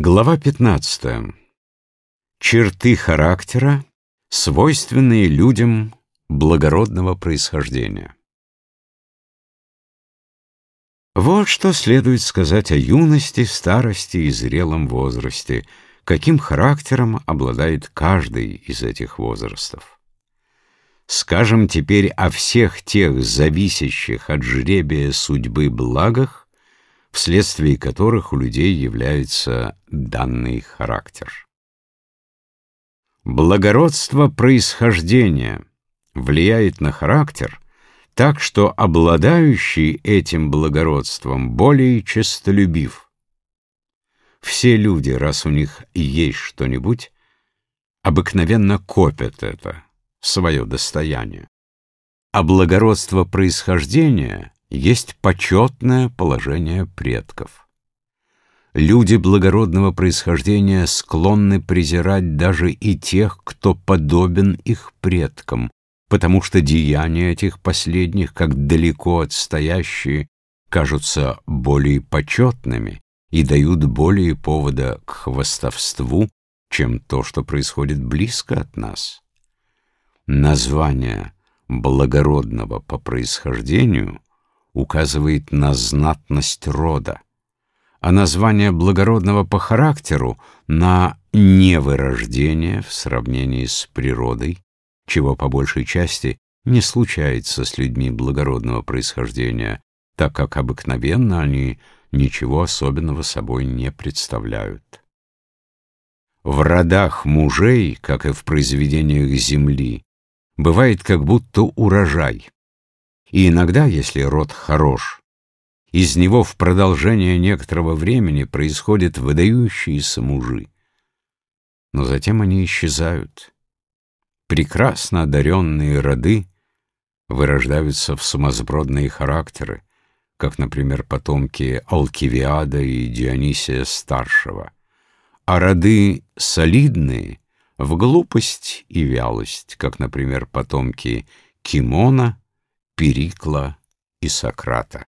Глава 15. Черты характера, свойственные людям благородного происхождения. Вот что следует сказать о юности, старости и зрелом возрасте, каким характером обладает каждый из этих возрастов. Скажем теперь о всех тех зависящих от жребия судьбы благах, вследствие которых у людей является данный характер. Благородство происхождения влияет на характер так, что обладающий этим благородством более честолюбив. Все люди, раз у них есть что-нибудь, обыкновенно копят это, свое достояние. А благородство происхождения — есть почетное положение предков. Люди благородного происхождения склонны презирать даже и тех, кто подобен их предкам, потому что деяния этих последних, как далеко отстоящие, кажутся более почетными и дают более повода к хвастовству, чем то, что происходит близко от нас. Название благородного по происхождению указывает на знатность рода, а название благородного по характеру на невырождение в сравнении с природой, чего по большей части не случается с людьми благородного происхождения, так как обыкновенно они ничего особенного собой не представляют. В родах мужей, как и в произведениях земли, бывает как будто урожай. И иногда, если род хорош, из него в продолжение некоторого времени происходят выдающиеся мужи. Но затем они исчезают. Прекрасно одаренные роды вырождаются в сумасбродные характеры, как, например, потомки Алкивиада и Дионисия Старшего, а роды солидные — в глупость и вялость, как, например, потомки Кимона Перикла и Сократа.